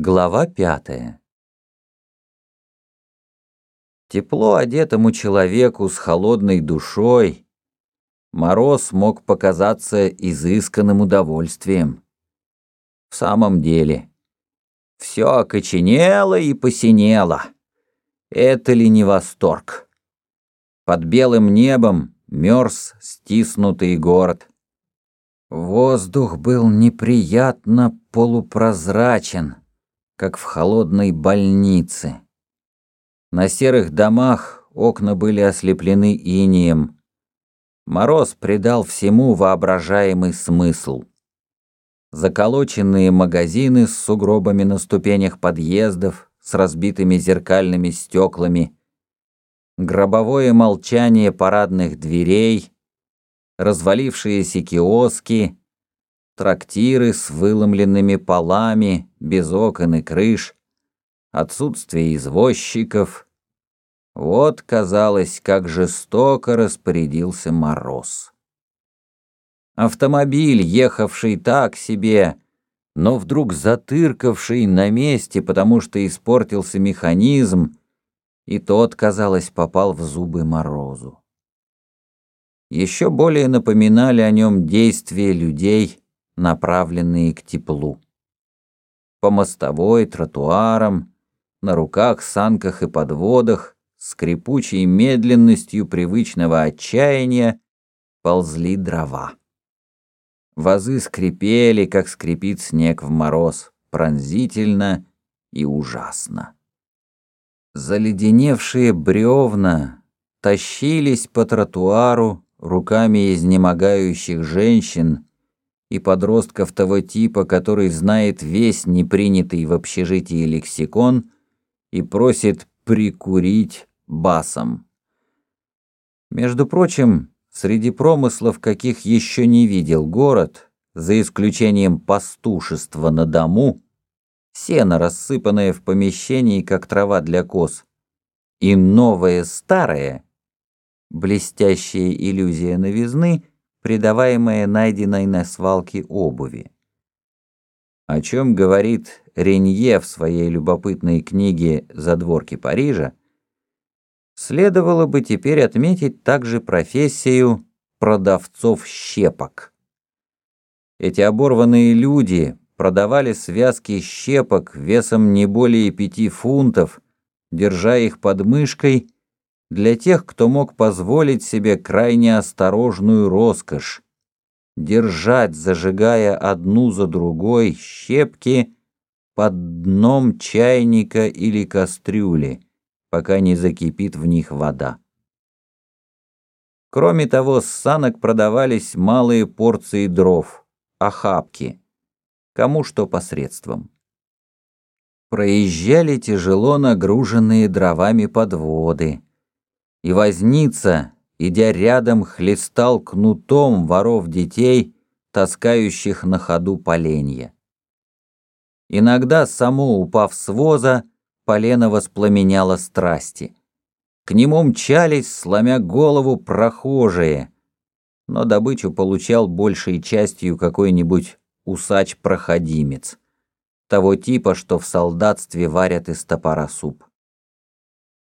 Глава пятая Тепло одетому человеку с холодной душой мороз мог показаться изысканным удовольствием. В самом деле, все окоченело и посинело. Это ли не восторг? Под белым небом мерз стиснутый город. Воздух был неприятно полупрозрачен как в холодной больнице. На серых домах окна были ослеплены инием. Мороз придал всему воображаемый смысл. Заколоченные магазины с сугробами на ступенях подъездов, с разбитыми зеркальными стеклами, гробовое молчание парадных дверей, развалившиеся киоски, трактиры с выломленными полами, без окон и крыш, отсутствие извозчиков. Вот, казалось, как жестоко распорядился мороз. Автомобиль, ехавший так себе, но вдруг затыркавший на месте, потому что испортился механизм, и тот, казалось, попал в зубы морозу. Еще более напоминали о нем действия людей, направленные к теплу. По мостовой, тротуарам, на руках, санках и подводах, скрипучей медленностью привычного отчаяния ползли дрова. Вазы скрипели, как скрипит снег в мороз, пронзительно и ужасно. Заледеневшие бревна тащились по тротуару руками изнемогающих женщин, и подростков того типа, который знает весь непринятый в общежитии лексикон и просит прикурить басом. Между прочим, среди промыслов, каких еще не видел город, за исключением пастушества на дому, сено, рассыпанное в помещении, как трава для коз, и новое старое, блестящая иллюзия новизны — придаваемое найденной на свалке обуви. О чем говорит Ренье в своей любопытной книге «Задворки Парижа», следовало бы теперь отметить также профессию продавцов щепок. Эти оборванные люди продавали связки щепок весом не более пяти фунтов, держа их под мышкой для тех, кто мог позволить себе крайне осторожную роскошь держать, зажигая одну за другой щепки под дном чайника или кастрюли, пока не закипит в них вода. Кроме того, с санок продавались малые порции дров, охапки, кому что посредством. Проезжали тяжело нагруженные дровами подводы, и возница, идя рядом, хлестал кнутом воров детей, таскающих на ходу поленья. Иногда, само упав с воза, полено воспламеняло страсти. К нему мчались, сломя голову, прохожие, но добычу получал большей частью какой-нибудь усач-проходимец, того типа, что в солдатстве варят из топора суп.